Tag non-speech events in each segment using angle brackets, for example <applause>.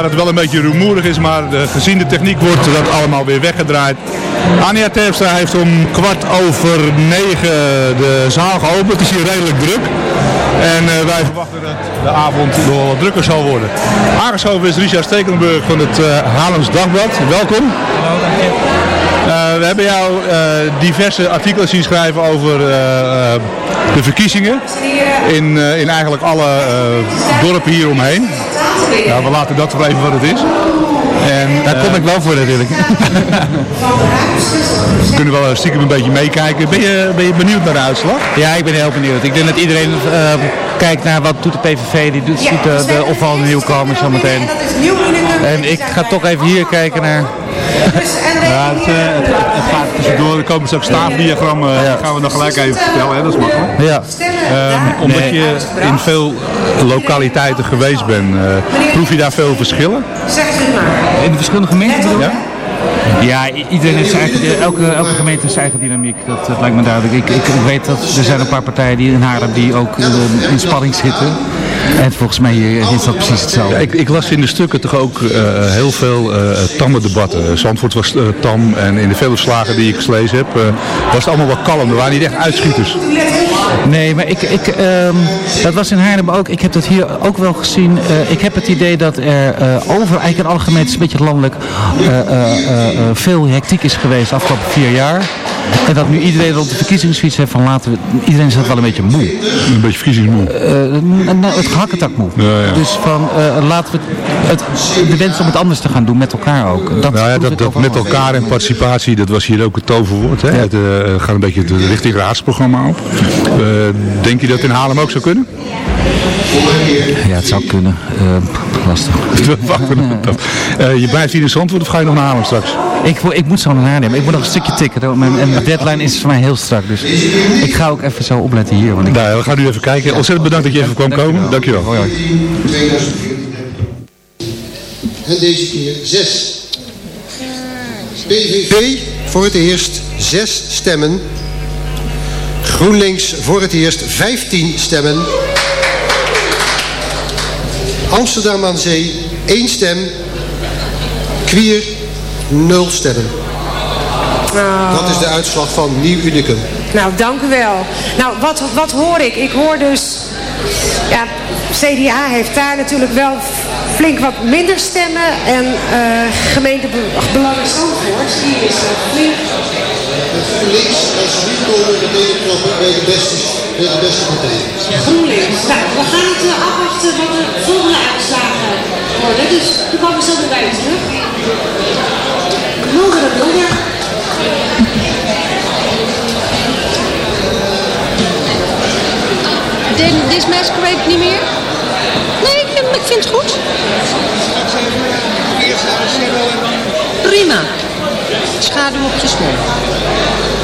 Waar het wel een beetje rumoerig is, maar gezien de techniek wordt dat allemaal weer weggedraaid. Anja Terpstra heeft om kwart over negen de zaal geopend. Het is hier redelijk druk. En uh, wij verwachten dat de avond wat drukker zal worden. Aangeschoven is Richard Stekelenburg van het uh, Haarlems Dagblad. Welkom. Hallo, dank je. Uh, we hebben jou diverse artikelen zien schrijven over de verkiezingen in, in eigenlijk alle dorpen hier Ja, <laughs> we laten dat voor even wat het is. En, Daar kom ik wel voor natuurlijk. <laughs> we kunnen wel stiekem een beetje meekijken. Ben je, ben je benieuwd naar de uitslag? Ja, ik ben heel benieuwd. Ik denk dat iedereen uh, kijkt naar wat doet de PVV. Die doet, ziet de, de opvallende nieuwkomers zometeen. En ik ga toch even hier kijken naar ja, het, het, het, gaat tussendoor. Er komen straks staafdiagrammen. Ja. gaan we nog gelijk even vertellen. Hè? Dat is makkelijk. Ja. Um, omdat nee. je in veel lokaliteiten geweest bent. Uh, proef je daar veel verschillen? In de verschillende gemeenten bedoel Ja. Ja, iedereen heeft zijn eigen, elke, elke gemeente heeft zijn eigen dynamiek. Dat, dat lijkt me duidelijk. Ik, ik, ik, weet dat er zijn een paar partijen die in Haarlem die ook uh, in spanning zitten. En volgens mij is dat precies hetzelfde. Ja, ik, ik, las in de stukken toch ook uh, heel veel uh, tamme debatten. Zandvoort was uh, tam en in de vele slagen die ik gelezen heb, was het allemaal wat kalm. Er waren niet echt uitschieters. Nee, maar ik, ik, um, dat was in Haarlem ook. Ik heb dat hier ook wel gezien. ik heb het idee dat er over eigenlijk in alle gemeentes, een beetje landelijk, veel hectiek is geweest de afgelopen vier jaar. En dat nu iedereen op de verkiezingsfiets heeft van laten we, iedereen is wel een beetje moe. Een beetje verkiezingsmoe. nou, het gehakketakmoe. Ja, ja. Dus van uh, laten we het, de wens om het anders te gaan doen met elkaar ook. Dat, nou ja, dat, dat met elkaar en participatie, dat was hier ook het toverwoord. Hè? Het uh, gaat een beetje de richting raadsprogramma op. Denk je dat in Haarlem ook zou kunnen? Ja, het zou kunnen. lastig. <laughs> je blijft hier in Zandvoort of ga je nog naar Haarlem straks? Ik, ik moet zo naar Haarlem. Ik moet nog een stukje tikken. En de deadline is voor mij heel strak. Dus ik ga ook even zo opletten hier. Want ik... nou, we gaan nu even kijken. Ontzettend bedankt dat je even kwam komen. Dankjewel. Hoi. En deze keer zes. PVV voor het eerst zes stemmen. GroenLinks voor het eerst 15 stemmen. Amsterdam aan Zee 1 stem. Queer 0 stemmen. Oh. Dat is de uitslag van Nieuw Unicum. Nou, dank u wel. Nou, wat, wat hoor ik? Ik hoor dus... Ja, CDA heeft daar natuurlijk wel flink wat minder stemmen. En uh, gemeente Belangen Zandvoort, die is uh, flink... GroenLinks, als ze niet komen de medeklappen bij de beste, bij de beste partij. GroenLinks. Nou, we gaan het uh, afwachten wat de volgende uitslagen worden. Dus we komen zo weer bij u terug. Mulder en Mulder. Deze masquerade niet meer? Nee, ik vind, ik vind het goed. Prima. Schaduw op je smoel.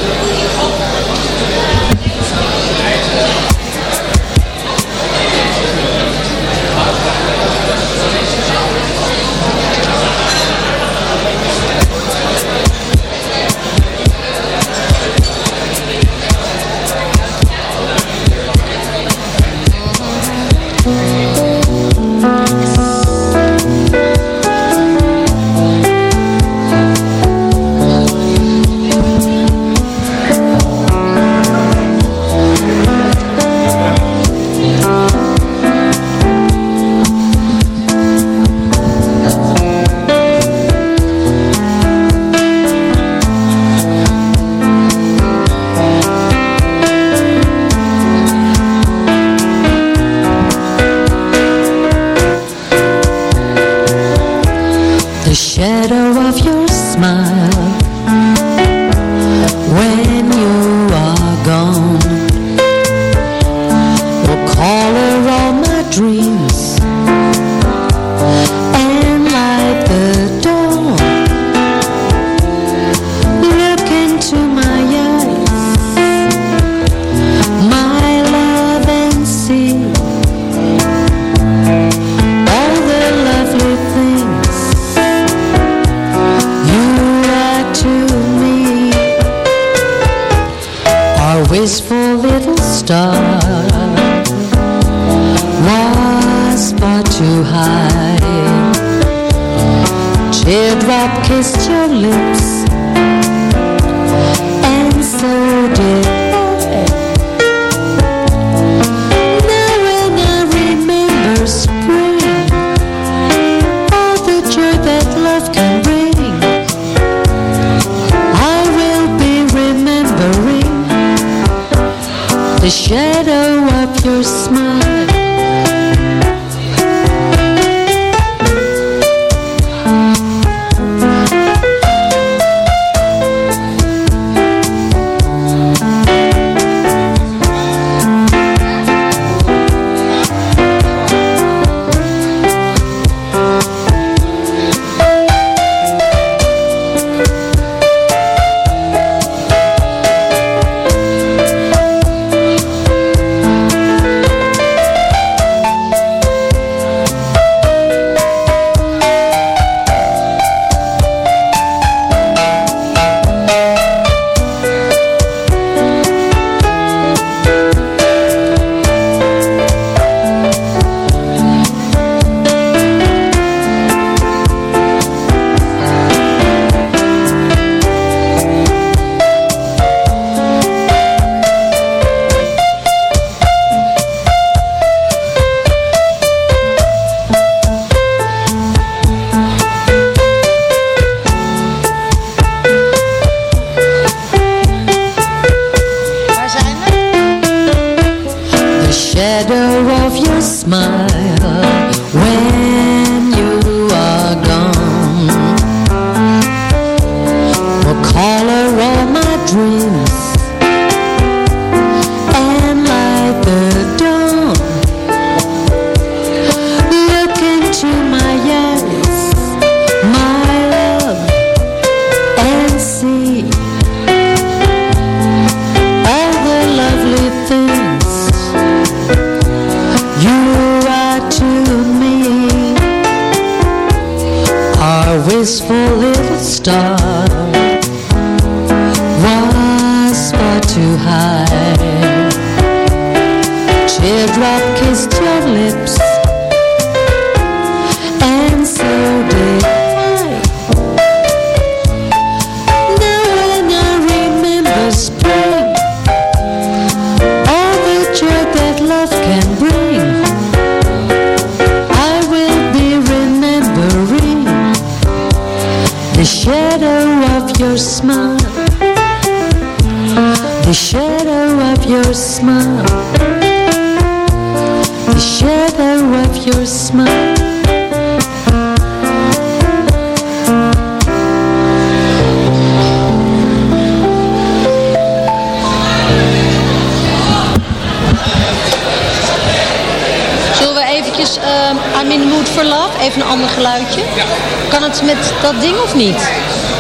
Kan het met dat ding of niet?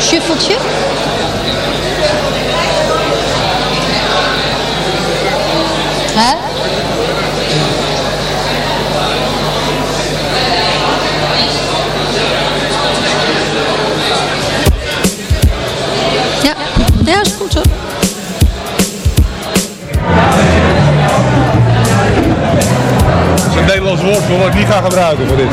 Shuffeltje? Hè? Ja, ja is goed hoor. Dat is een Nederlands woord voor wat ik niet ga gebruiken voor dit.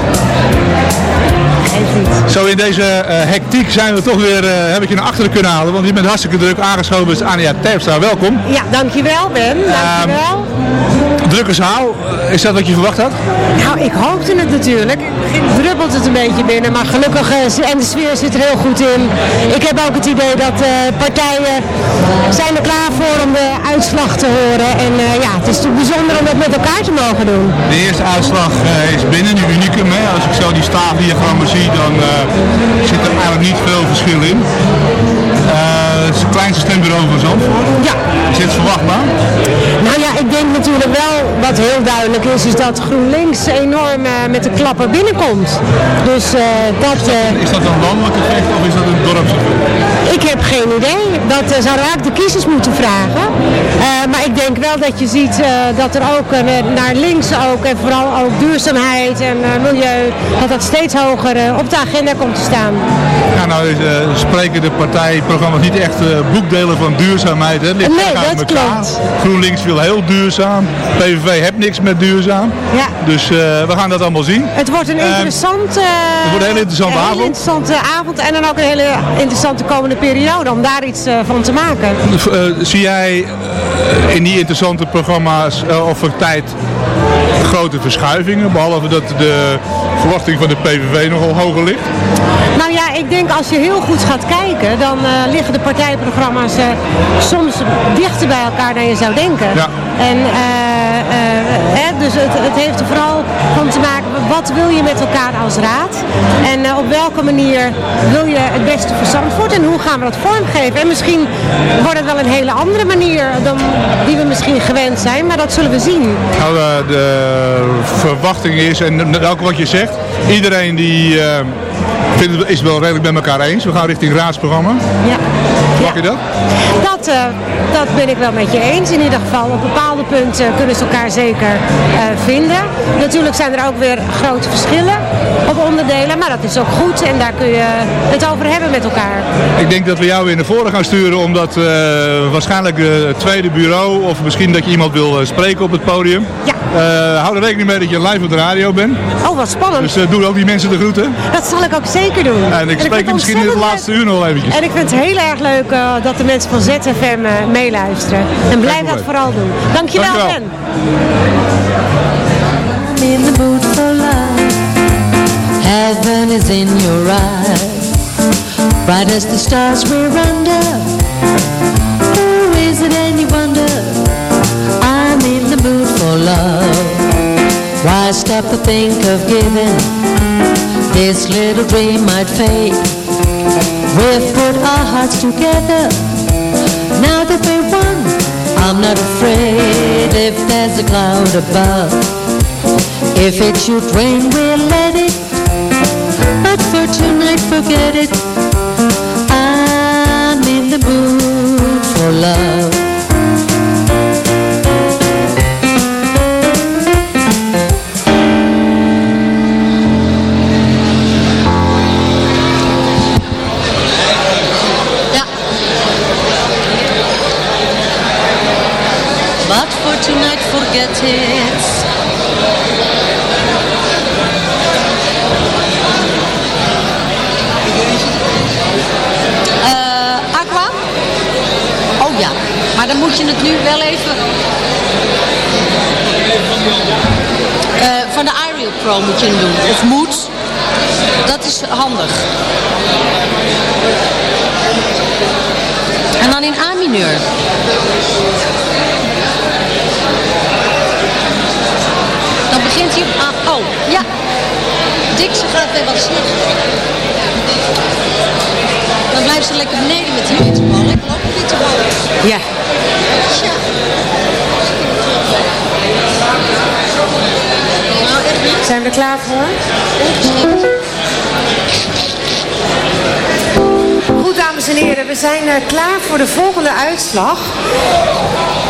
Zo in deze eh, hectiek zijn we toch weer, eh, heb ik je naar achteren kunnen halen, want je bent hartstikke druk aangeschoven. Dus Anja Terpstra, welkom. Ja, dankjewel Ben. Dankjewel. Drukke zaal, is dat wat je verwacht had? Nou, ik hoopte het natuurlijk. Druppelt het een beetje binnen, maar gelukkig eh, en de sfeer zit er heel goed in. Ik heb ook het idee dat eh, partijen zijn er klaar voor om de uitslag te horen. En eh, ja, het is natuurlijk bijzonder om dat met elkaar te mogen doen. De eerste uitslag is binnen, die unicum. Hè? Als ik zo die staafdiagrammen zie, dan eh, zit er eigenlijk niet veel verschil in. Eh, het kleinste stembureau van Zandvoort. Ja. Is dit verwachtbaar? Nou ja, ik denk natuurlijk wel, wat heel duidelijk is, is dat GroenLinks enorm eh, met de klapper binnenkomt. Dus eh, dat... eh, Is dat een landelijk effect of is dat een dorpseffect? Ik heb geen idee. Dat eh, zouden we de kiezers moeten vragen. Eh, maar ik denk wel dat je ziet eh, dat er ook naar links ook en vooral ook duurzaamheid en milieu, dat dat steeds hoger op de agenda komt te staan. Ja, nou spreken de partijprogramma's niet echt boekdelen van duurzaamheid. Hè? Het ligt Nee, dat elkaar. klopt. GroenLinks wil heel duurzaam. PVV heeft niks met duurzaam. Ja. Dus we gaan dat allemaal zien. Het wordt een Ehm, interessant, eh, wordt een hele interessante een hele avond. interessante avond en dan ook een hele interessante komende periode om daar iets eh, van te maken. Eh, zie jij eh, in die interessante programma's over tijd grote verschuivingen? Behalve dat de verwachting van de PVV nogal hoger ligt. Nou ja, ik denk als je heel goed gaat kijken, dan liggen de partijprogramma's soms dichter bij elkaar dan je zou denken. Ja. En hè, dus het, het heeft er vooral van te maken, wat wil je met elkaar als raad? En op welke manier wil je het beste voor Zandvoort en hoe gaan we dat vormgeven? En misschien wordt het wel een hele andere manier dan die we misschien gewend zijn, maar dat zullen we zien. Nou, eh, de verwachting is, en ook wat je zegt, iedereen die het, is wel redelijk met elkaar eens. We gaan richting raadsprogramma. Ja. Mag je dat? Dat, eh, dat ben ik wel met je eens. In ieder geval op bepaalde punten kunnen ze elkaar zeker eh, vinden. Natuurlijk zijn er ook weer grote verschillen op onderdelen. Maar dat is ook goed en daar kun je het over hebben met elkaar. Ik denk dat we jou weer naar voren gaan sturen, omdat eh, waarschijnlijk het tweede bureau, of misschien dat je iemand wil spreken op het podium. Ja. Hou er rekening mee dat je live op de radio bent. Oh, wat spannend. Dus doe ook die mensen de groeten. dat zal ik ook zeker doen. En ik spreek je het misschien in het laatste uur nog eventjes. En ik vind het heel erg leuk eh, dat de mensen van ZFM eh, meeluisteren. En blijf dat vooral doen. Dankjewel, Dankjewel. Ben. in the mood for love. Heaven is in your eyes, bright as the stars we're under. Oh, is it any wonder? I'm in the mood for love. Why stop to think of giving? This little dream might fade. We've put our hearts together. Now that we're one, I'm not afraid if there's a cloud above. If it should rain, we'll let it. But for tonight, forget it.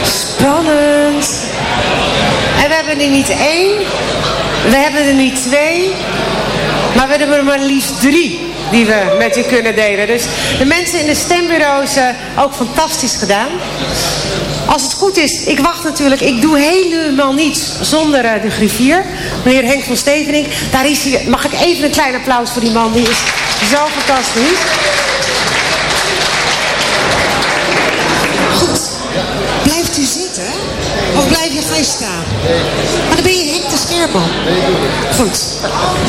Spannend. En we hebben er niet één, we hebben er niet twee, maar we hebben er maar liefst drie die we met u kunnen delen. Dus de mensen in de stembureaus eh, ook fantastisch gedaan. Als het goed is, ik wacht natuurlijk, ik doe helemaal niets zonder eh, de griffier. Meneer Henk van Stevening, daar is hij. Mag ik even een klein applaus voor die man, die is zo fantastisch. Goed. Zitten? Of blijf je gaan staan? Maar dan ben je Henk de Scherman. Goed.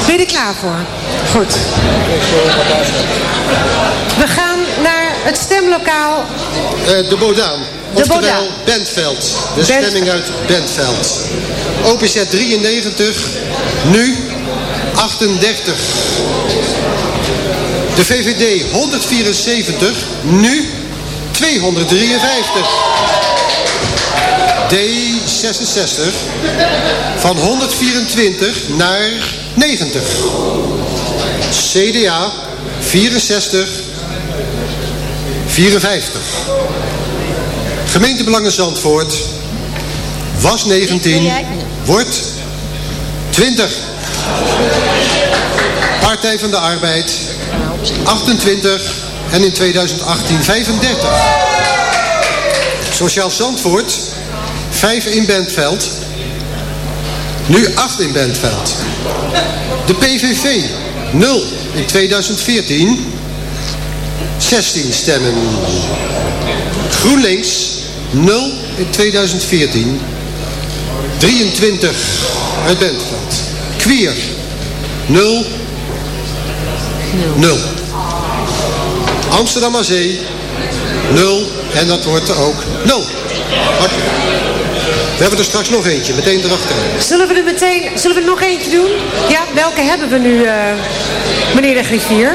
Ben je er klaar voor? Goed. We gaan naar het stemlokaal. Eh, de Bodaan. De Oftewel Bodaan. Bentveld. De Bent- stemming uit Bentveld. OPZ 93. Nu 38. De VVD 174. Nu 253. D66 van 124 naar 90. CDA 64 54. Gemeentebelangen Zandvoort Was 19, wordt 20. Partij van de Arbeid 28 en in 2018 35. Sociaal Zandvoort 5 in Bentveld. Nu 8 in Bentveld. De PVV 0 in 2014. 16 stemmen. GroenLinks 0 in 2014. 23 uit Bentveld. Queer 0. 0. Amsterdam aan Zee 0. En dat wordt ook 0. We hebben er straks nog eentje, meteen erachter. Zullen we er meteen, zullen we er nog eentje doen? Ja, welke hebben we nu, eh, meneer de griffier?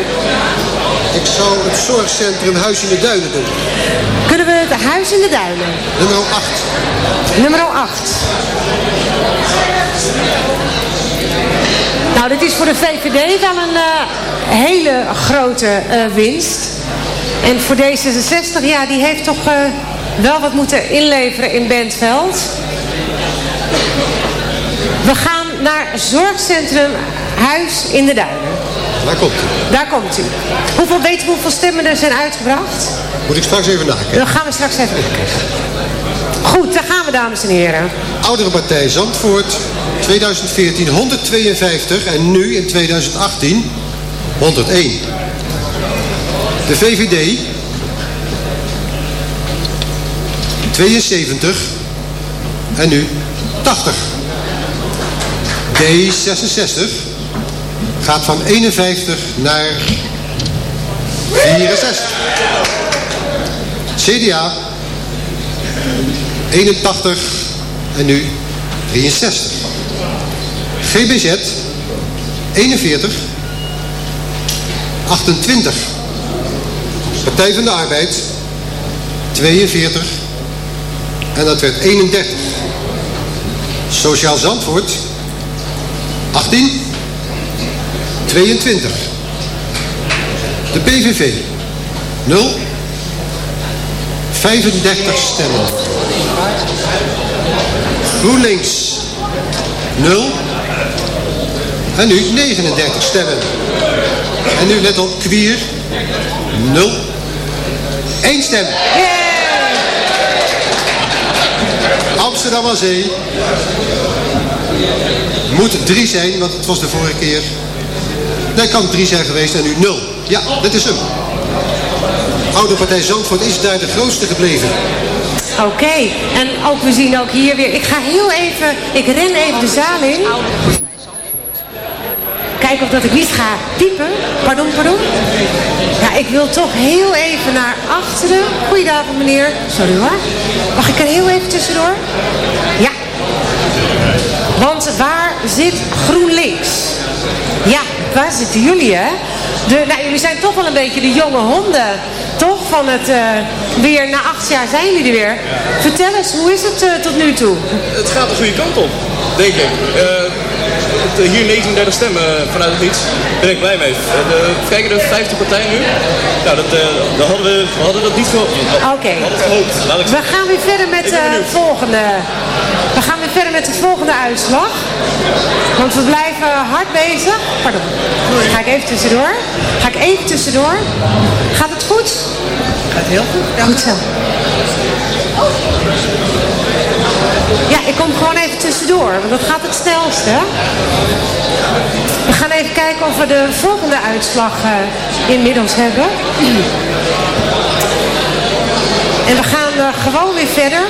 Ik zou het zorgcentrum Huis in de Duinen doen. Kunnen we het huis in de duinen? Nummer 8. Nummer 8. Nou, dit is voor de VVD wel een eh, hele grote eh, winst. En voor D66, ja, die heeft toch wel wat moeten inleveren in Bentveld. We gaan naar Zorgcentrum Huis in de Duinen. Daar komt u. Daar komt u. Hoeveel, weet u hoeveel stemmen er zijn uitgebracht? Moet ik straks even nakijken. Dan gaan we straks even kijken. Goed, daar gaan we dames en heren. Oudere partij Zandvoort 2014 152 en nu in 2018 101. De VVD 72 en nu 80. D66 gaat van 51 naar 64. CDA 81 en nu 63. GBZ 41 28. Partij van de Arbeid 42 en dat werd 31. Sociaal Zandvoort 18 22. De PVV 0 35 stemmen. GroenLinks 0. En nu 39 stemmen. En nu let op, Kwier 0. 1 stem. Amsterdam aan. Moet 3 zijn, want het was de vorige keer. Nee, kan 3 zijn geweest en nu 0. Ja, dit is hem. Oude partij Zandvoort is daar de grootste gebleven. Oké, en ook we zien ook hier weer... Ik ga heel even... Ik ren even de zaal in. Kijken of dat ik niet ga piepen. Pardon, pardon. Ja, ik wil toch heel even naar achteren. Goedenavond meneer. Sorry hoor. Mag ik er heel even tussendoor? Ja. Want waar zit GroenLinks? Ja, waar zitten jullie hè? De, nou, jullie zijn toch wel een beetje de jonge honden. Toch? Van het eh, weer, na acht jaar zijn jullie er weer. Vertel eens, hoe is het eh, tot nu toe? Het gaat de goede kant op, denk ik. Eh, hier 39 stemmen vanuit het niets. Daar ben ik blij mee. De, kijken de 50 partijen nu. Nou, dat, eh, dat hadden we, we hadden dat niet gehoopt. Oké. We hadden het gehoopt. Laat ik We gaan weer verder met de volgende. We gaan weer verder met de volgende uitslag. Want we blijven hard bezig. Pardon. Ga ik even tussendoor. Ga ik even tussendoor. Gaat het goed? Gaat heel goed. Goed zo. Ja, ik kom gewoon even tussendoor, want dat gaat het snelste. We gaan even kijken of we de volgende uitslag eh, inmiddels hebben. En we gaan eh, gewoon weer verder.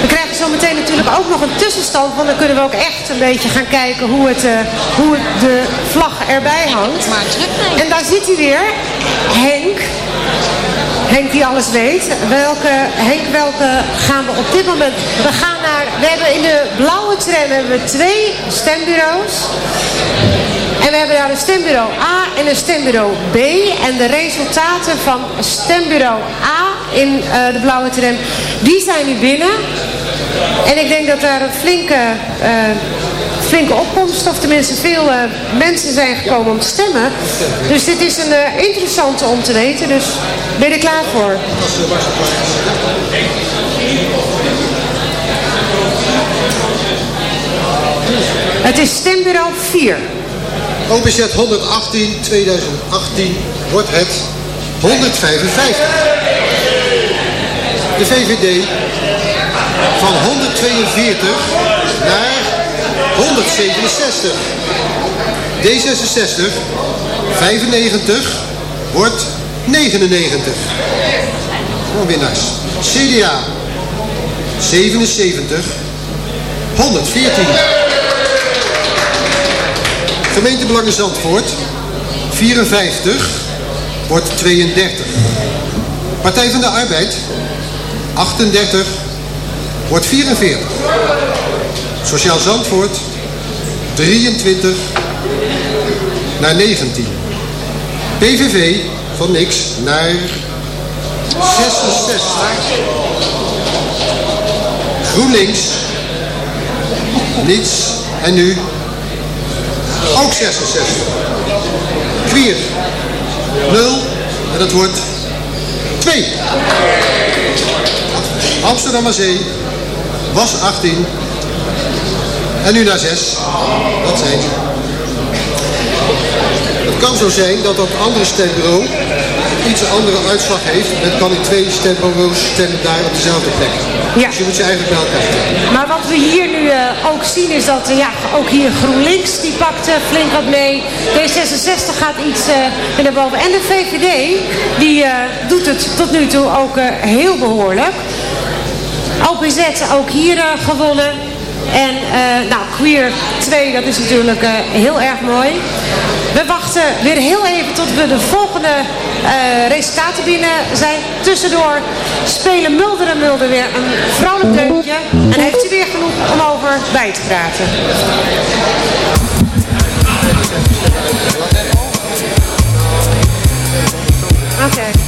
We krijgen zo meteen natuurlijk ook nog een tussenstand, want dan kunnen we ook echt een beetje gaan kijken hoe, het, eh, hoe het de vlag erbij hangt. En daar zit hij weer, Henk. Henk die alles weet. Welke, Henk, welke gaan we op dit moment... We gaan naar... We hebben in de blauwe tram hebben we twee stembureaus. En we hebben daar een stembureau A en een stembureau B. En de resultaten van stembureau A in eh, de blauwe tram, die zijn nu binnen. En ik denk dat daar een flinke, eh, flinke opkomst. Of tenminste veel eh, mensen zijn gekomen om te stemmen. Dus dit is een eh, interessante om te weten. Dus ben je er klaar voor? Het is stembureau 4. OBZ 118 2018 wordt het 155. De VVD van 142 167. D66 95 wordt 99. Gewoon winnaars. CDA 77 114. Gemeentebelangen Zandvoort 54 wordt 32. Partij van de Arbeid 38 wordt 44. Sociaal Zandvoort 23 naar 19. PVV van niks naar 66. GroenLinks niets en nu ook 66. Queer 0 en dat wordt 2. Amsterdam was 18 en nu naar 6. Dat zijn ze. Het kan zo zijn dat dat andere stembureau iets andere uitslag heeft. Het kan in twee stembureaus stemmen daar op dezelfde plek. Ja. Dus je moet ze eigenlijk bij elkaar stellen. Maar wat we hier nu eh, ook zien is dat eh, ja, ook hier GroenLinks die pakt eh, flink wat mee. D66 gaat iets uh, naar boven. En de VVD die doet het tot nu toe ook heel behoorlijk. OPZ ook hier gewonnen. En eh, nou, Queer 2, dat is natuurlijk eh, heel erg mooi. We wachten weer heel even tot we de volgende eh, resultaten binnen zijn. Tussendoor spelen Mulder en Mulder weer een vrolijk deuntje. En heeft u weer genoeg om over bij te praten. Oké.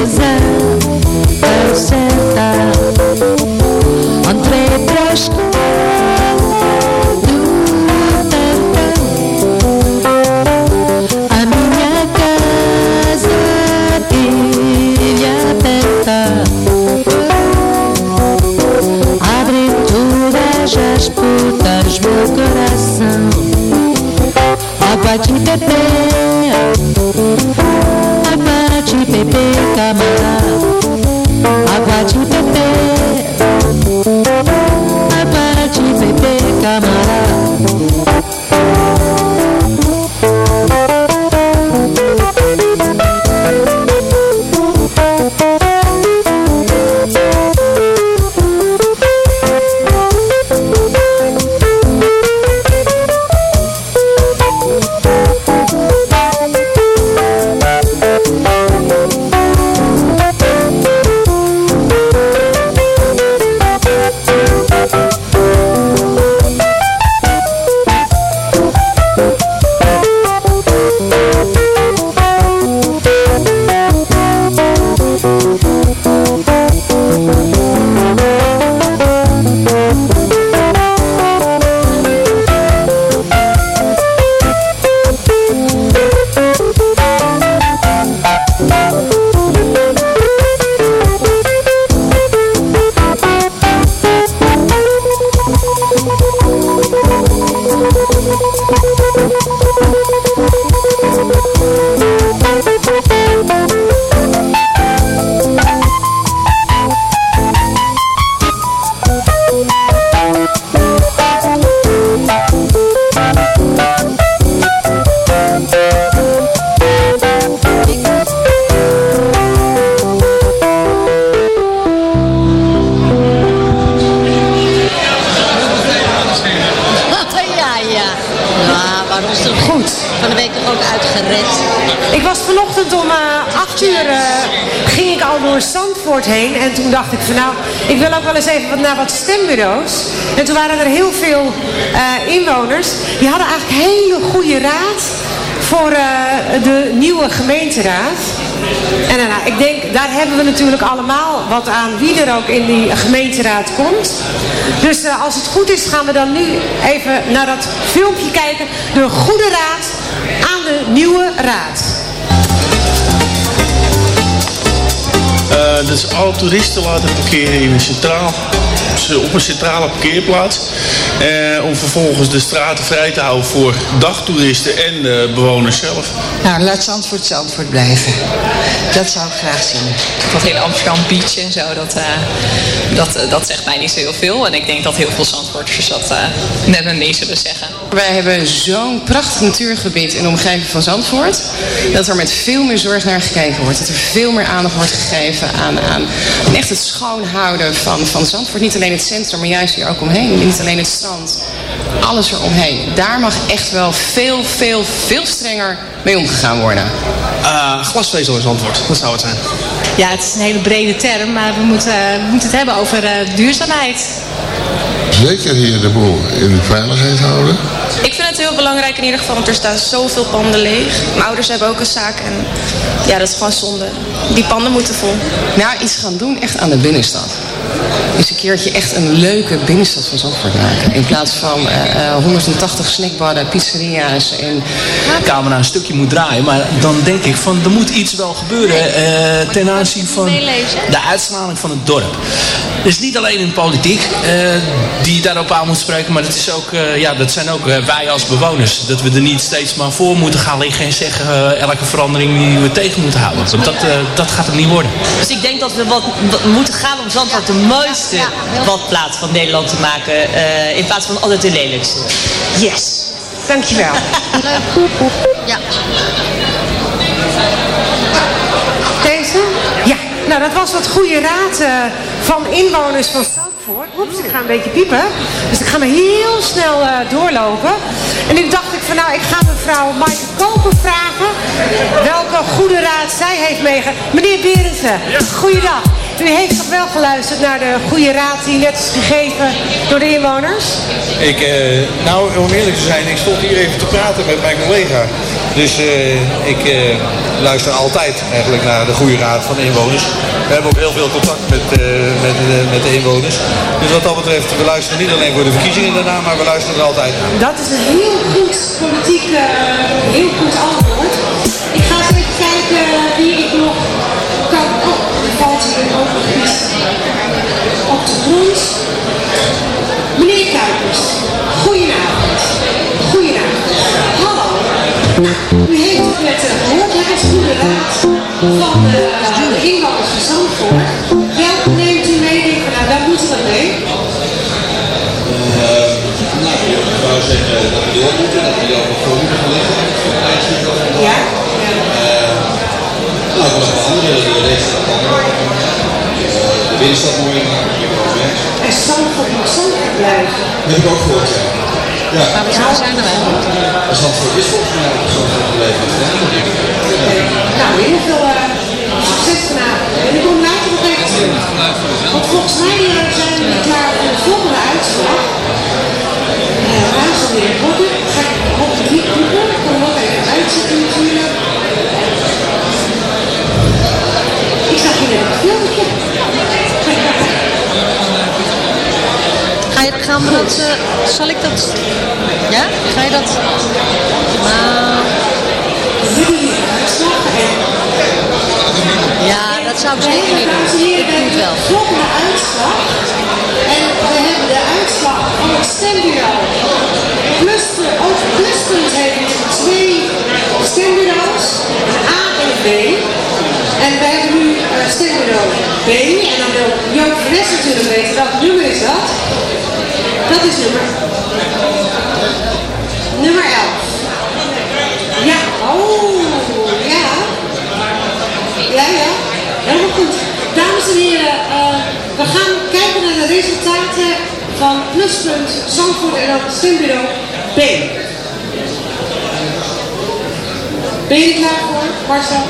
coisa certa. Entrei pra escola toen dacht ik van nou, ik wil ook wel eens even naar wat stembureaus. En toen waren er heel veel eh, inwoners. Die hadden eigenlijk hele goede raad voor eh, de nieuwe gemeenteraad. En nou, ik denk, daar hebben we natuurlijk allemaal wat aan wie er ook in die gemeenteraad komt. Dus eh, als het goed is, gaan we dan nu even naar dat filmpje kijken. De goede raad aan de nieuwe raad. Eh, dus alle toeristen laten parkeren in een centraal, op een centrale parkeerplaats. Eh, om vervolgens de straten vrij te houden voor dagtoeristen en de bewoners zelf. Nou, laat Zandvoort Zandvoort blijven. Dat zou ik graag zien. Dat hele Amsterdam Beach en zo, dat, eh, dat, dat zegt mij niet zo heel veel. En ik denk dat heel veel Zandvoorters dat met me mee zullen zeggen. Wij hebben zo'n prachtig natuurgebied in de omgeving van Zandvoort. Dat er met veel meer zorg naar gekeken wordt. Dat er veel meer aandacht wordt gegeven aan, aan echt het schoonhouden van, van Zandvoort. Niet alleen het centrum, maar juist hier ook omheen. Niet alleen het strand. Alles eromheen. Daar mag echt wel veel, veel, veel strenger mee omgegaan worden. Uh, glasvezel is antwoord, dat zou het zijn. Ja, het is een hele brede term, maar we moeten, we moeten het hebben over uh, duurzaamheid. Zeker hier de boel in veiligheid houden. Ik vind het heel belangrijk in ieder geval, want er staan zoveel panden leeg. Mijn ouders hebben ook een zaak en ja, dat is gewoon zonde. Die panden moeten vol. Nou, iets gaan doen echt aan de binnenstad. Eens een keertje echt een leuke binnenstad van Zandvoort maken. In plaats van uh, uh, 180 snackbarren, pizzeria's en... camera een stukje moet draaien, maar dan denk ik van er moet iets wel gebeuren uh, ten aanzien van de uitstraling van het dorp. Dus niet alleen in politiek die daarop aan moet spreken, maar het is ook, ja, dat zijn ook wij als bewoners. Dat we er niet steeds maar voor moeten gaan liggen en zeggen elke verandering die we tegen moeten houden. Want dat, dat gaat het niet worden. Dus ik denk dat we wat, wat moeten gaan om Zandvoort de mooiste badplaats van Nederland te maken. Uh, in plaats van altijd de lelijkste. Yes. Dankjewel. Leuk. <laughs> Ja. Deze? Ja. Nou, dat was wat goede raad uh, van inwoners van Zandvoort. Oeps, ik ga een beetje piepen. Dus ik ga maar heel snel uh, doorlopen. En nu dacht ik van nou, ik ga mevrouw Maaike Koper vragen welke goede raad zij heeft meegegeven. Meneer Berendsen, ja. goeiedag. U heeft toch wel geluisterd naar de goede raad die net is gegeven door de inwoners? Ik, uh, nou, om eerlijk te zijn, ik stond hier even te praten met mijn collega. Dus uh, ik uh, luister altijd eigenlijk naar de goede raad van de inwoners. We hebben ook heel veel contact met, met, met de inwoners. Dus wat dat betreft, we luisteren niet alleen voor de verkiezingen daarna, maar we luisteren er altijd naar. Dat is een heel goed politiek, heel goed antwoord. Ik ga eens even kijken wie ik op de grond. Meneer Kuipers, goedenavond. Goedenavond. Hallo. U heeft het met de gehoordheidsgoede raad van de, de inwoners van Zandvoort. Welke neemt u mee? Denk nou, daar moeten we mee. Uh, nou, ik zou zeggen dat we door moeten, dat we die ook voor moeten gaan liggen. Ja? Nou, ik was andere deze de binnenstad mooi maken. En Zandvoort moet Zandvoort blijven. Dat heb ik ook gehoord, ja. Ja. Maar we zijn er wel. Zandvoort is volgens mij ook Zandvoort gebleven. Nou, heel veel uh, succes vanavond. En ik kom later nog even terug. Want volgens mij uh, zijn we klaar voor de volgende uitslag. Uh, Ruis alweer worden. Ga ik gaan we dat, uh, zal ik dat, ja? Ga je dat, nou... Ja, dat zou ik zeker niet doen. Ik doe het wel. volgende uitslag. En we hebben de uitslag van het stembureau. Pluspunt, ook Pluspunt heeft twee stembureaus, A en B. En wij hebben nu uh, stembureau B. En dan wil Joop Nes natuurlijk weten welk nummer is dat. Dat is nummer. Nummer 11. Ja, oh, ja. Ja, ja. Helemaal goed. Dames en heren, uh, we gaan kijken naar de resultaten van Pluspunt Zandvoort en dan stembureau B. Ben je er klaar voor, Marcel?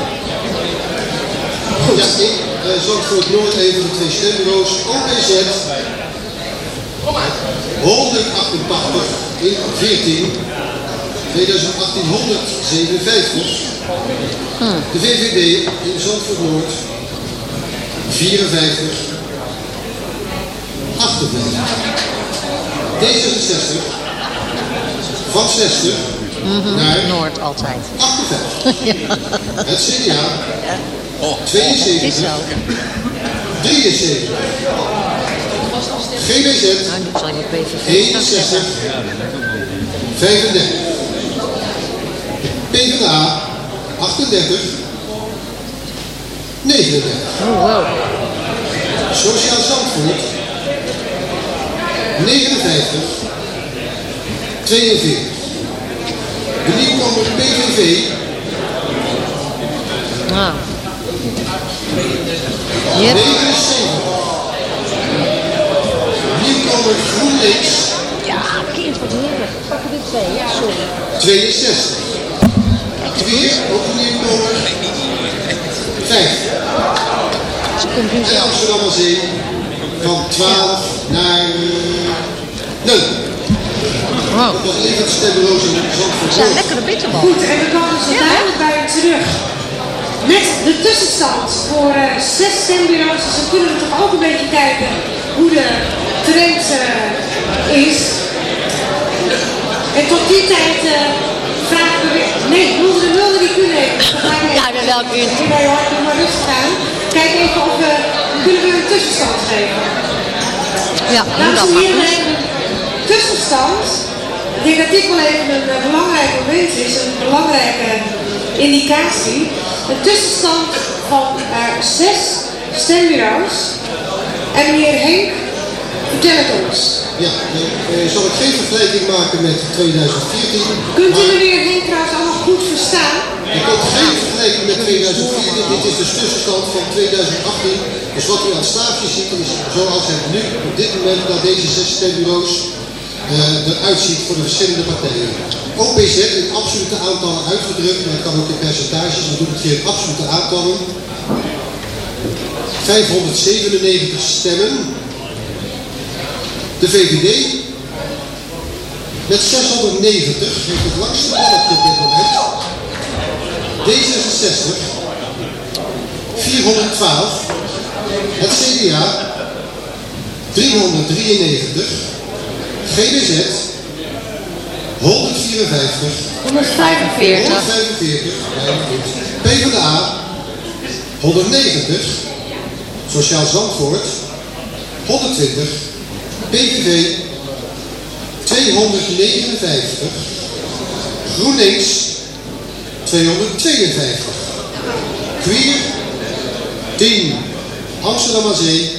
Goed. Ja, ik, uh, Zandvoort Noord, even de twee stembureaus. OPZ 188 in 14. 2018 157. De VVD in Zandvoort Noord 54. 58. D66 van 60 naar Noord altijd. 58. <laughs> ja. Het CDA 72. Is zo. 73. GBZ Nou, nu zal je PVV 61. 35. PvdA 38. 39. Oh, wow. Sociaal Zandvoort 59. 42. De nieuwkomer PVV Nou. Yep. 79. Nieuwkomer GroenLinks Ja, kind, wat heerlijk. Pakken dit twee, ja, sorry. 62. Weer ook een nieuwkomer 5. En Amsterdam aan Zee van 12 naar 0. Wow. Dat was even het in Zandvoort. Ja, lekkere bitterbal. Goed, en we komen zo dadelijk bij u terug. Met de tussenstand voor eh, zes stembureaus. Dus dan kunnen we toch ook een beetje kijken hoe de trend eh, is. En tot die tijd eh, vragen we weer... Nee, en Mulder die kunnen even. We Ja, bij welk uur? Nee hoor, doe maar rustig aan. Kijk even of we... Kunnen we een tussenstand geven? Ja, Dames dat en heren, een tussenstand. Ik denk dat dit wel even een eh, belangrijk moment is, een belangrijke indicatie. Een tussenstand van eh, zes stembureaus. En meneer Henk, vertel het ons. Ja, eh, zal ik geen vergelijking maken met 2014. Kunt u meneer Henk trouwens allemaal goed verstaan? Ik heb geen vergelijking met 2014. Dit is de tussenstand van 2018. Dus wat u aan het staafje ziet is zoals het nu op dit moment naar deze zes stembureaus eh, eruit ziet voor de verschillende partijen. OPZ in absolute aantallen uitgedrukt, maar het kan ook in percentages, dan doe ik het hier in absolute aantallen. 597 stemmen. De VVD met 690 heeft het langste op dit moment. D66 412. Het CDA 393. GBZ 154. 145. 145. ja, goed. PvdA 190. Sociaal Zandvoort 120. PVV 259. GroenLinks 252. Queer 10. Amsterdam aan Zee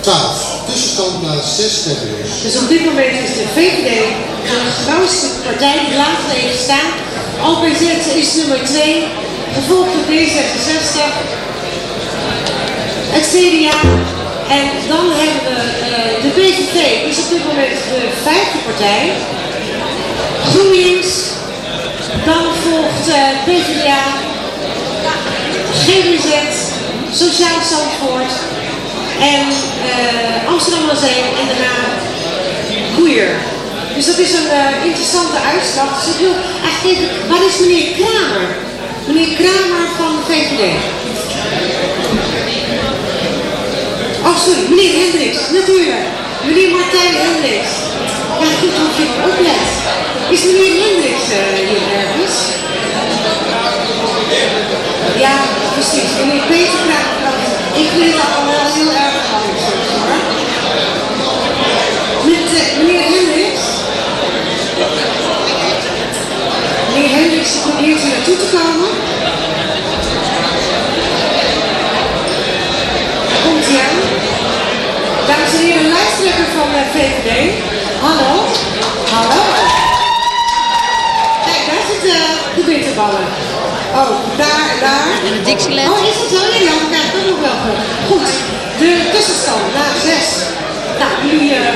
12. Tussenstand naar 6 stembureaus. Dus op dit moment is de VVD de grootste partij die laat even staan. OPZ is nummer 2, gevolgd door D66, het CDA en dan hebben we eh, de PVV is op dit moment de vijfde partij. GroenLinks, dan volgt eh PvdA, GBZ, Sociaal Zandvoort en eh, Amsterdam Zee en daarna Queer. Dus dat is een interessante uitslag. Dus ik wil eigenlijk is meneer Kramer? Meneer Kramer van de VVD. Oh, sorry, meneer Hendricks, natuurlijk. Meneer Martijn Hendricks. Ja, goed dat je oplet. Is meneer Hendricks eh, hier ergens? Ja, precies. Meneer Peter Kramer. Ik vind dat al wel heel erg handig. Met eh, meneer Hendricks. Meneer Hendricks probeert hier naartoe te komen. Komt hij aan? Dames en heren, lijsttrekker van de VVD. Hallo. Hallo. Kijk, daar zitten de bitterballen. Oh, daar, daar. En de Dixieland. Oh, is dat zo? Ja, ja, kijk, dat ook wel goed. Goed, de tussenstand na zes. Nou, jullie eh,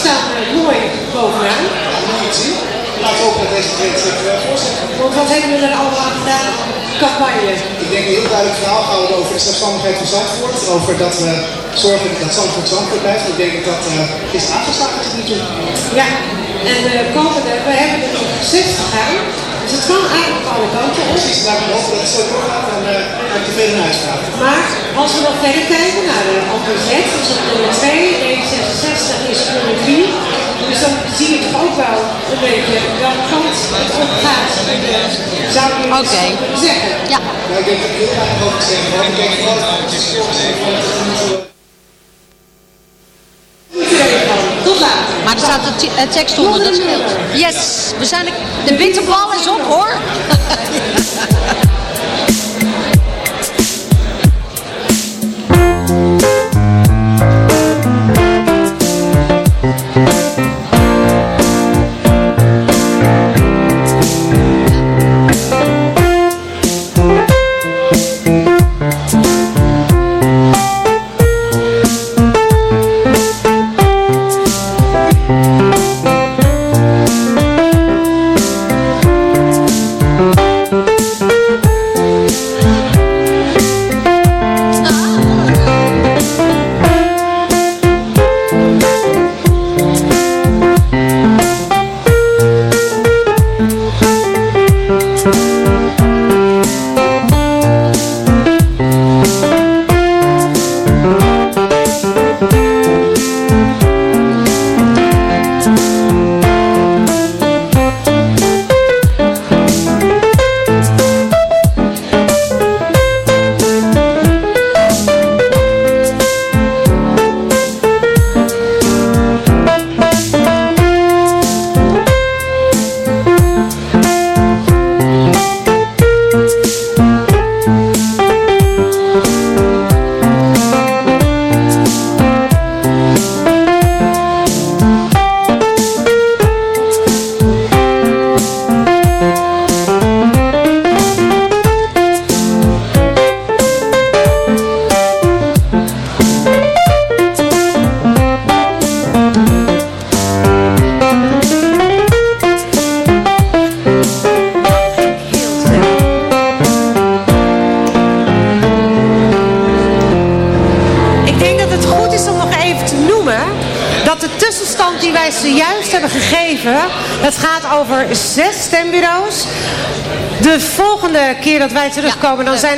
staan er mooi bovenaan. hoop dat deze trend zich uh. Want wat hebben we er allemaal aan gedaan? Campagne. Ik denk een heel duidelijk verhaal gehouden over de zelfstandigheid van Zandvoort. Over dat we zorgen dat Zandvoort Zandvoort blijft. Ik denk dat dat uh, is aangeslagen tot nu toe. Ja, en uh, komende, we hebben er nog zes gegaan. Dus het kan eigenlijk alle kanten op. Precies, laten we hopen dat het zo doorgaat en uh, dat je verder naar huis gaat. Maar als we nog verder kijken naar de Amper Z, is op nummer 2, D66 is op nummer 4. Dus dan zie je toch ook wel een beetje welke kant het op gaat. Zou je Oké. okay. kunnen zeggen? Ja. Nou, ik denk dat ik heel weinig over zeggen heb. Ik denk vooral dat het Tot later. Maar er staat de tekst onder, dat scheelt. Yes, we zijn de, de bitterbal is op hoor. <laughs>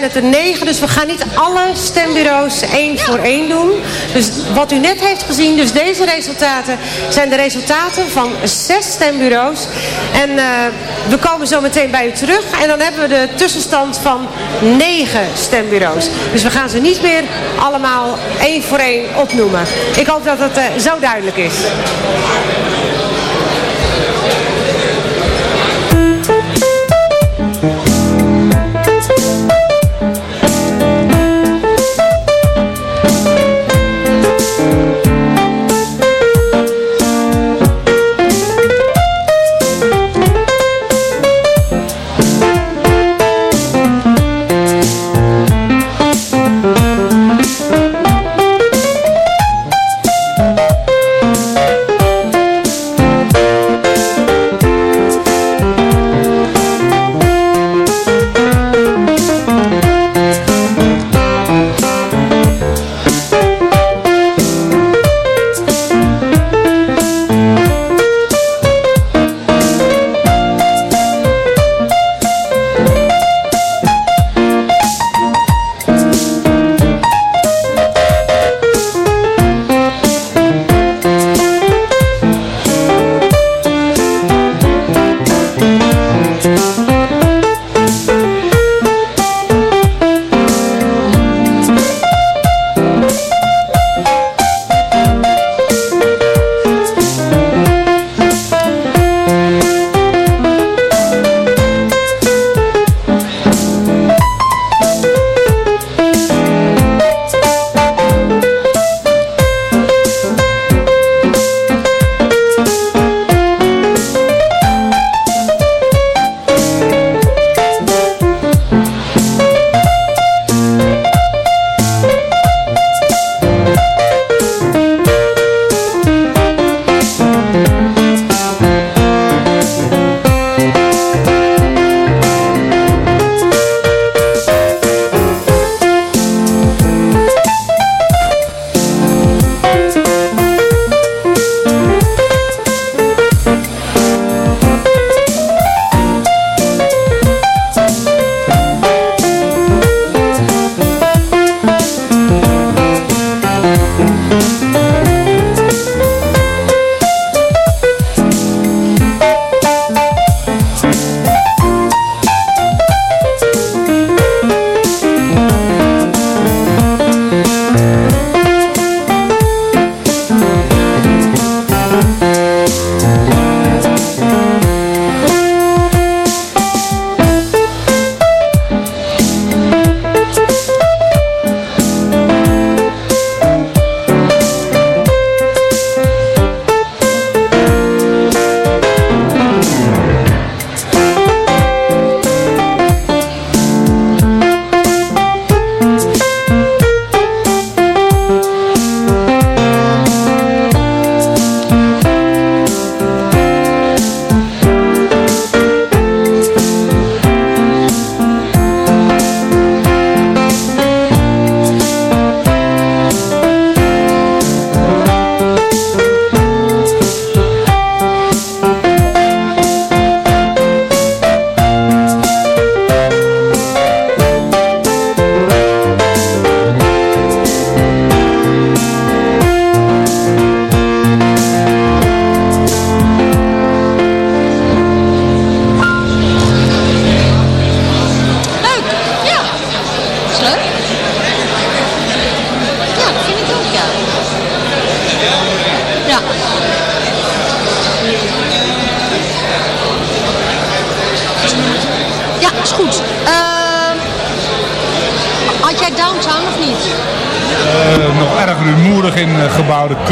het er negen. Dus we gaan niet alle stembureaus één voor één doen. Dus wat u net heeft gezien, dus deze resultaten, zijn de resultaten van zes stembureaus. En uh, we komen zo meteen bij u terug. En dan hebben we de tussenstand van negen stembureaus. Dus we gaan ze niet meer allemaal één voor één opnoemen. Ik hoop dat het uh, zo duidelijk is.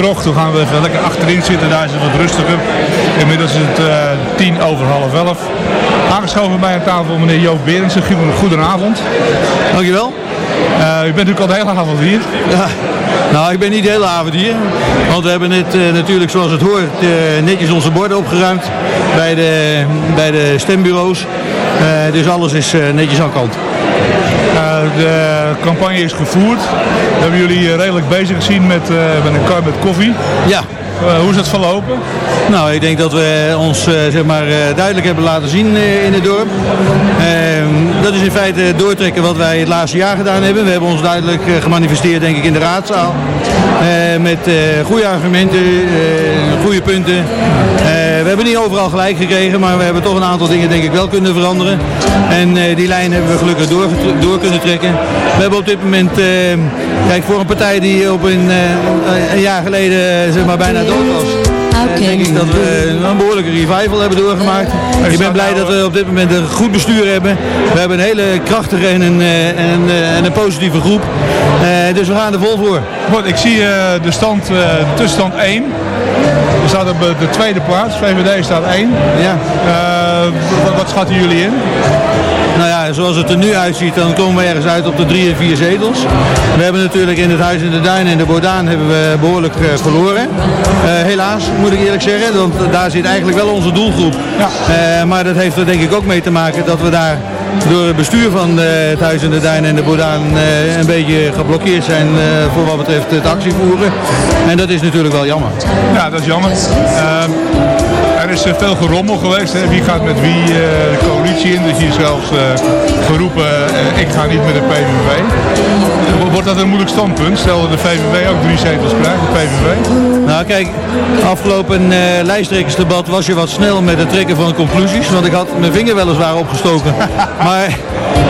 Krocht. Toen gaan we even lekker achterin zitten. Daar is het wat rustiger. Inmiddels is het uh, tien over half elf. Aangeschoven bij een tafel meneer Joop Berendsen. Goedenavond. Dankjewel. u bent natuurlijk al de hele avond hier. Ja. Nou, ik ben niet de hele avond hier. Want we hebben net natuurlijk zoals het hoort netjes onze borden opgeruimd bij de, bij de stembureaus. dus alles is netjes aan kant. De campagne is gevoerd. We hebben jullie redelijk bezig gezien met, met een kar met koffie. Ja. Uh, hoe is het verlopen? Nou, ik denk dat we ons uh, zeg maar, uh, duidelijk hebben laten zien in het dorp. Ehm, dat is in feite doortrekken wat wij het laatste jaar gedaan hebben. We hebben ons duidelijk gemanifesteerd denk ik in de raadzaal. met goede argumenten, goede punten. We hebben niet overal gelijk gekregen, maar we hebben toch een aantal dingen denk ik wel kunnen veranderen. En die lijn hebben we gelukkig door, door kunnen trekken. We hebben op dit moment, kijk voor een partij die op een, een jaar geleden zeg maar, bijna dood was. Uh, denk ik dat we een behoorlijke revival hebben doorgemaakt. Ik ben blij dat we op dit moment een goed bestuur hebben. We hebben een hele krachtige en een, en, en een positieve groep. Uh, dus we gaan er vol voor. Goed, ik zie uh, de stand, tussenstand 1. We staan op de tweede plaats. VVD staat 1. Ja. wat, wat schatten jullie in? Nou ja, zoals het er nu uitziet, dan komen we ergens uit op de drie en vier zetels. We hebben natuurlijk in het Huis in de Duin en de Bordaan hebben we behoorlijk uh, verloren. Helaas, moet ik eerlijk zeggen, want daar zit eigenlijk wel onze doelgroep. Ja. Maar dat heeft er denk ik ook mee te maken dat we daar door het bestuur van het Huis in de Duin en de Bordaan een beetje geblokkeerd zijn voor wat betreft het actievoeren. En dat is natuurlijk wel jammer. Ja, dat is jammer. Ehm, er is veel gerommel geweest. Hè? Wie gaat met wie de coalitie in? Dus hier zelfs geroepen, ik ga niet met de PVV. Wordt dat een moeilijk standpunt? Stel de VVV ook drie zetels krijgt, de PVV? Nou kijk, afgelopen uh, lijsttrekkersdebat was je wat snel met het trekken van conclusies. Want ik had mijn vinger weliswaar opgestoken. <laughs> maar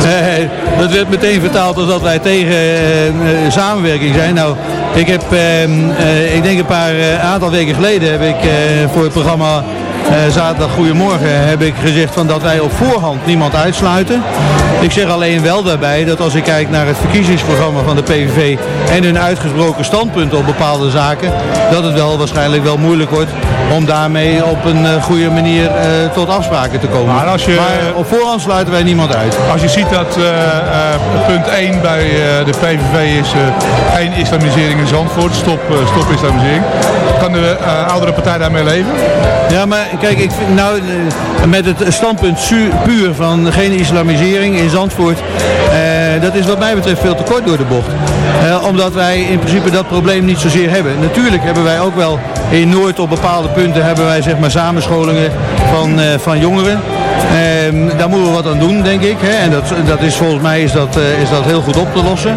uh, dat werd meteen vertaald als dat wij tegen uh, samenwerking zijn. Nou, ik heb, ik denk een paar aantal weken geleden heb ik voor het programma uh, zaterdag Goedemorgen heb ik gezegd van dat wij op voorhand niemand uitsluiten. Ik zeg alleen wel daarbij dat als ik kijk naar het verkiezingsprogramma van de PVV en hun uitgesproken standpunten op bepaalde zaken, dat het wel waarschijnlijk wel moeilijk wordt om daarmee op een uh, goede manier uh, tot afspraken te komen. Maar, als je, maar, op voorhand sluiten wij niemand uit. Als je ziet dat punt 1 bij de PVV is geen islamisering in Zandvoort, stop, stop islamisering. Kan de oudere partij daarmee leven? Ja, maar kijk, ik vind nou met het standpunt puur van geen islamisering in Zandvoort, uh, dat is wat mij betreft veel te kort door de bocht. Omdat wij in principe dat probleem niet zozeer hebben. Natuurlijk hebben wij ook wel in Noord op bepaalde punten hebben wij zeg maar samenscholingen van, van jongeren. Uh, daar moeten we wat aan doen, denk ik. Hè? En dat, dat is volgens mij is dat, uh, is dat heel goed op te lossen.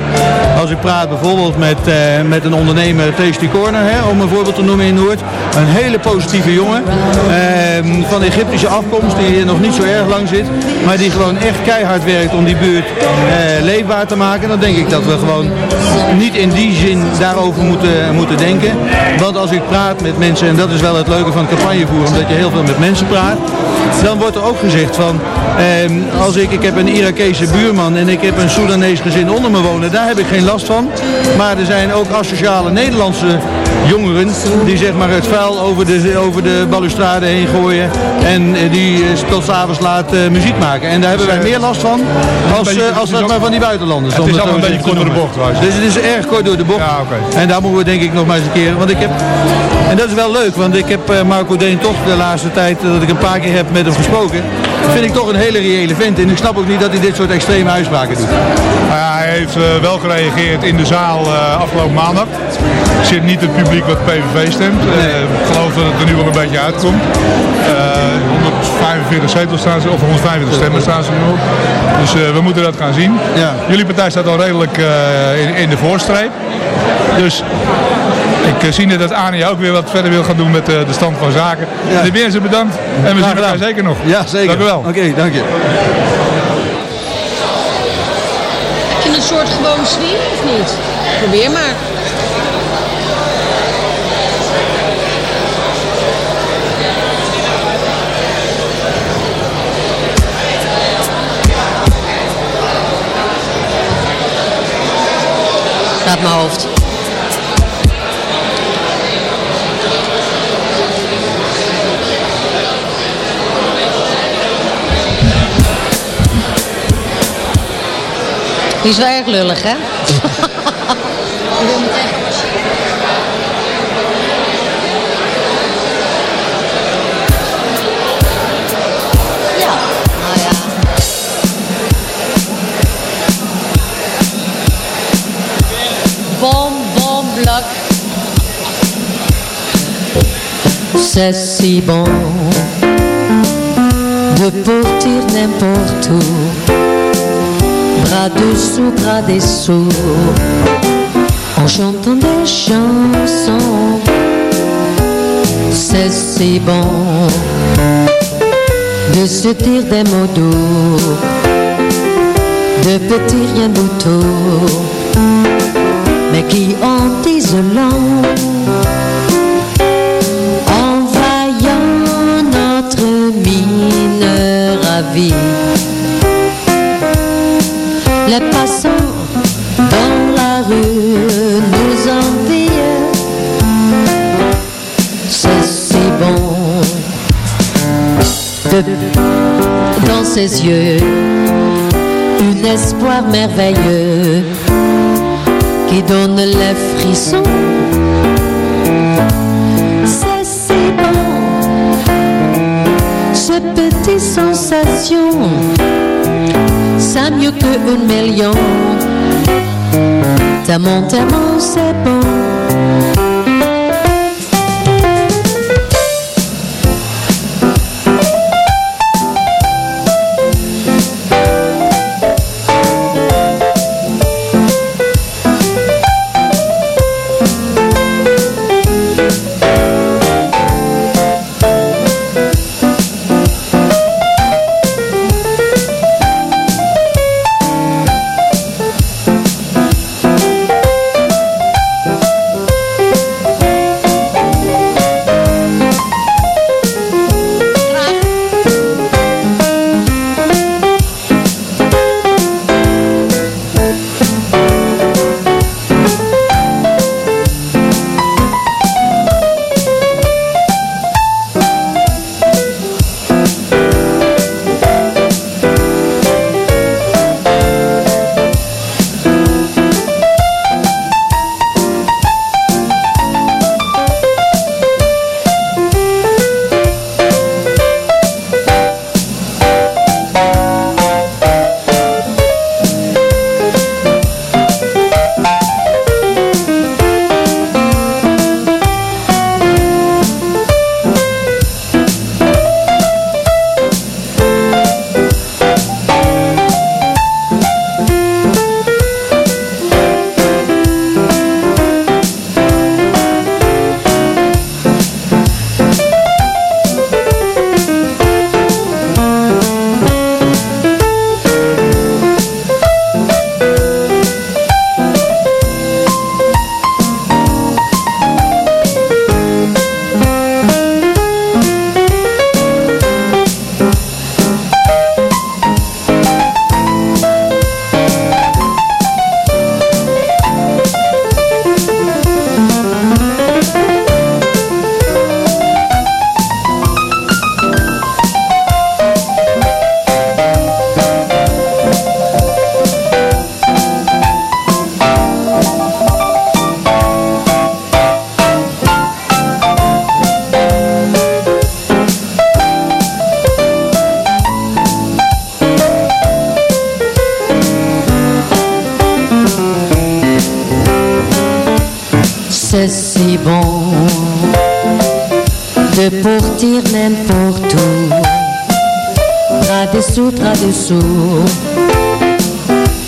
Als ik praat bijvoorbeeld met, uh, met een ondernemer, Tasty Corner, hè, om een voorbeeld te noemen in Noord. Een hele positieve jongen. Ehm, van Egyptische afkomst, die hier nog niet zo erg lang zit. Maar die gewoon echt keihard werkt om die buurt eh, leefbaar te maken. Dan denk ik dat we gewoon niet in die zin daarover moeten, moeten denken. Want als ik praat met mensen, en dat is wel het leuke van campagnevoeren, omdat je heel veel met mensen praat. Dan wordt er ook gezegd van, eh, als ik, ik heb een Irakese buurman en ik heb een Soedanees gezin onder me wonen, daar heb ik geen last van. Maar er zijn ook asociale Nederlandse jongeren die zeg maar het vuil over de, over de balustrade heen gooien en eh, die uh, tot s'avonds laat uh, muziek maken. En daar hebben wij meer last van als, als dat maar van die buitenlanders. Het is allemaal een beetje kort door de bocht. Dus het is erg kort door de bocht. En daar moeten we denk ik nog maar eens een keer, want ik heb, en dat is wel leuk, want ik heb Marco Deen toch de laatste tijd dat ik een paar keer heb met hem gesproken, vind ik toch een hele reële vent. En ik snap ook niet dat hij dit soort extreme uitspraken doet. Nou ja, hij heeft wel gereageerd in de zaal afgelopen maandag. Er zit niet het publiek wat PVV stemt. Nee. ik geloof dat het er nu wel een beetje uitkomt. 145 zetels staan ze, of 125 stemmen staan ze nu op. Dus we moeten dat gaan zien. Jullie partij staat al redelijk in, in, de voorstreep. Dus ik eh, zie dat Ania ook weer wat verder wil gaan doen met eh, de stand van zaken. Ja. De Beersen bedankt en we zien elkaar zeker nog. Ja, zeker. Dank u wel. Oké, dank je. Heb je een soort gewoon sneeuw of niet? Probeer maar. Raad mijn hoofd. Die is wel erg lullig, hè? C'est si bon de partir n'importe où bras dessous, bras dessous, en chantant des chansons. C'est si bon de se dire des mots doux, de petits rien du tout, mais qui en disent long. En voyant notre mine ravie les passants dans la rue nous envient. C'est si bon de, dans ses yeux un espoir merveilleux qui donne les frissons. C'est si bon, ces petites sensations c'est mieux een miljoen. Tamon, tamon, c'est bon.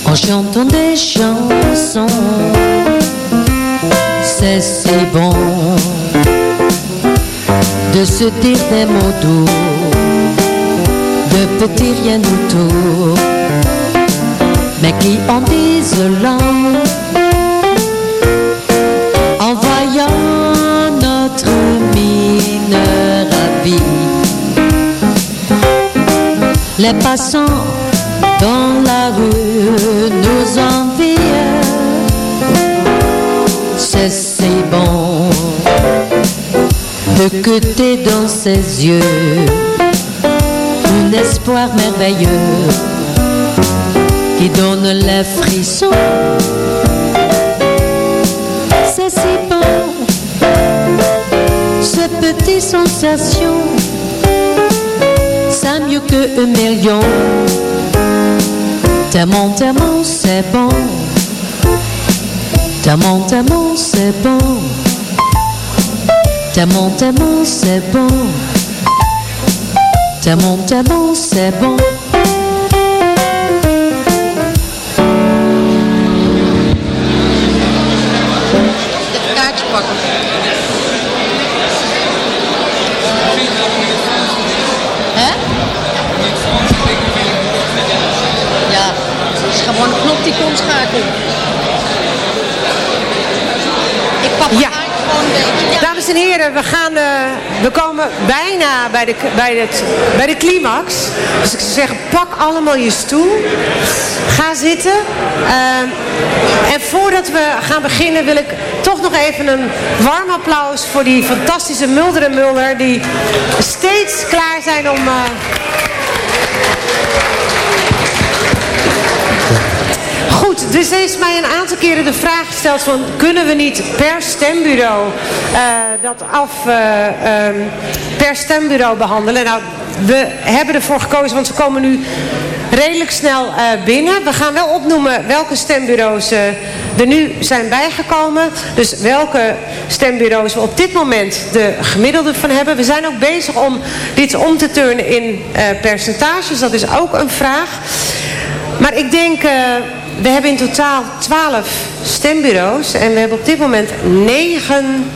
En chantant des chansons. C'est si bon de se dire des mots doux, de petits rien du tout, mais qui en disent Les passants dans la rue nous envient. C'est si bon de côté dans ses yeux un espoir merveilleux qui donne les frissons. C'est si bon, ce petit sensation mieux que un million. Tellement, tellement, c'est bon. Tellement, tellement, c'est bon. Tellement, tellement, c'est bon. Tellement, tellement, c'est bon. Ja. Dames en heren, we, gaan, eh, we komen bijna bij de, bij, het, bij de climax. Dus ik zou zeggen, pak allemaal je stoel. Ga zitten. Eh, en voordat we gaan beginnen wil ik toch nog even een warm applaus voor die fantastische Mulder en Mulder. Die steeds klaar zijn om... eh, dus is mij een aantal keren de vraag gesteld van kunnen we niet per stembureau eh, dat af eh, ehm, per stembureau behandelen. Nou, we hebben ervoor gekozen, want we komen nu redelijk snel eh, binnen. We gaan wel opnoemen welke stembureaus er nu zijn bijgekomen. Dus welke stembureaus we op dit moment de gemiddelde van hebben. We zijn ook bezig om dit om te turnen in percentages. Dat is ook een vraag. Maar ik denk, we hebben in totaal 12 stembureaus. En we hebben op dit moment 9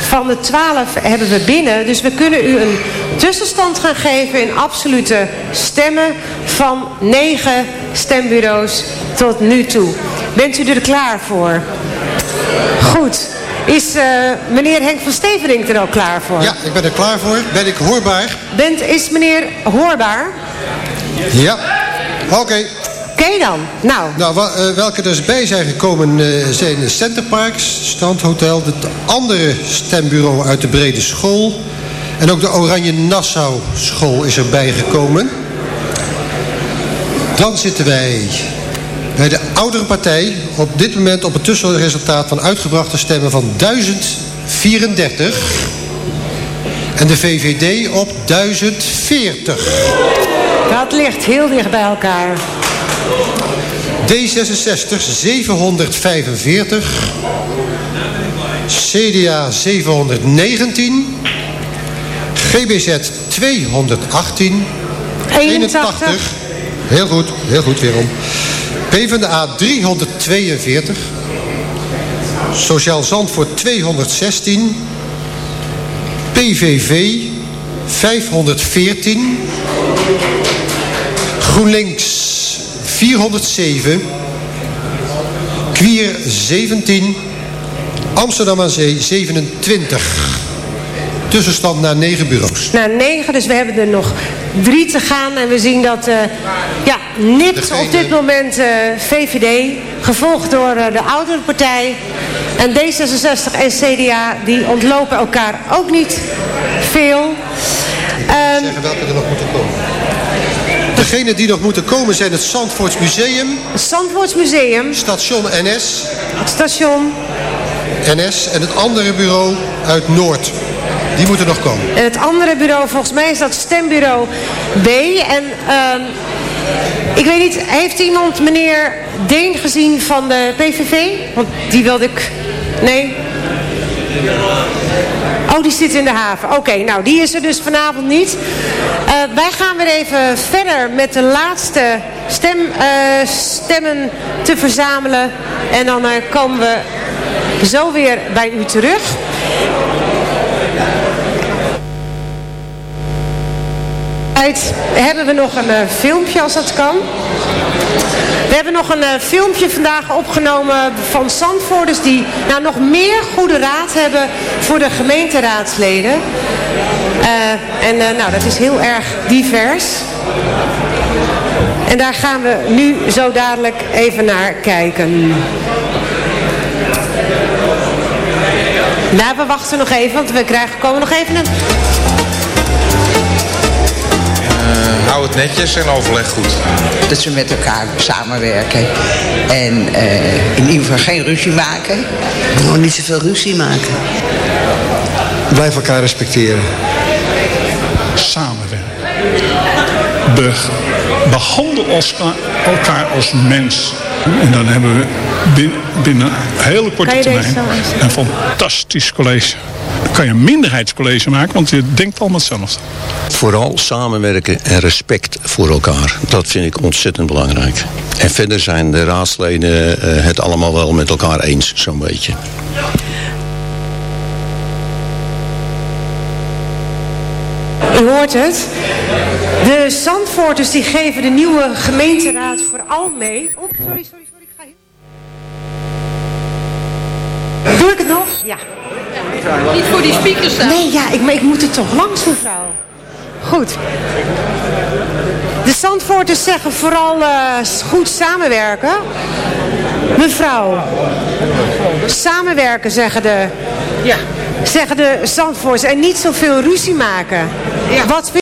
van de 12 hebben we binnen. Dus we kunnen u een tussenstand gaan geven in absolute stemmen van 9 stembureaus tot nu toe. Bent u er klaar voor? Goed. Is eh, meneer Henk van Stevenink er al klaar voor? Ja, ik ben er klaar voor. Ben ik hoorbaar? Bent, is meneer hoorbaar? Ja. Oké. Oké dan. Nou. Nou, eh, welke dus bij zijn gekomen eh, zijn de Centerparks, Strandhotel, het andere stembureau uit de Brede School en ook de Oranje Nassau School is erbij gekomen. Dan zitten wij bij de oudere partij op dit moment op het tussenresultaat van uitgebrachte stemmen van 1034 en de VVD op 1040. Dat ligt heel dicht bij elkaar. D66 745. CDA 719. GBZ 218. 81. Heel goed, heel goed weerom. PvdA 342. Sociaal Zandvoort 216. PVV 514. GroenLinks 407. Kwier 17. Amsterdam aan Zee 27. Tussenstand naar 9 bureaus. Na negen, dus we hebben er nog drie te gaan. En we zien dat, eh, ja, nipt op dit moment eh, VVD. Gevolgd door eh, de oudere partij. En D66 en CDA, die ontlopen elkaar ook niet veel. Ehm, Zeggen welke er nog moeten komen. Degenen die nog moeten komen zijn het Zandvoorts Museum. Zandvoorts Museum. Station NS. Station. NS en het andere bureau uit Noord. Die moeten nog komen. En het andere bureau, volgens mij is dat stembureau B. En ehm, ik weet niet, heeft iemand meneer Deen gezien van de PVV? Want die wilde ik... Nee? Oh, die zit in de haven. Oké, nou, die is er dus vanavond niet. Eh, wij gaan weer even verder met de laatste stem, eh, stemmen te verzamelen. En dan eh, komen we zo weer bij u terug. Tijd hebben we nog een filmpje als dat kan. We hebben nog een filmpje vandaag opgenomen van Zandvoorters die nou, nog meer goede raad hebben voor de gemeenteraadsleden. Eh, en eh, nou, dat is heel erg divers. En daar gaan we nu zo dadelijk even naar kijken. Nou, we wachten nog even, want we krijgen, komen nog even een... Uh, hou het netjes en overleg goed. Dat ze met elkaar samenwerken. En uh, in ieder geval geen ruzie maken. Nou, niet zoveel ruzie maken. Blijf elkaar respecteren. Be behandel elkaar als mens. En dan hebben we binnen, binnen een hele korte termijn een fantastisch college. Dan kan je een minderheidscollege maken, want je denkt allemaal hetzelfde. Vooral samenwerken en respect voor elkaar. Dat vind ik ontzettend belangrijk. En verder zijn de raadsleden het allemaal wel met elkaar eens, zo'n beetje. U hoort het. De Zandvoorters die geven de nieuwe gemeenteraad vooral mee. Oh, sorry, sorry, sorry. Ik ga hier. Doe ik het nog? Ja. Niet voor die speakers staan. Nee, ja, ik, maar ik moet er toch langs, mevrouw. Goed. De Zandvoorters zeggen vooral uh, goed samenwerken. Mevrouw. Samenwerken, zeggen de... Ja. Zeggen de Zandvoorters. En niet zoveel ruzie maken. Ja. Wat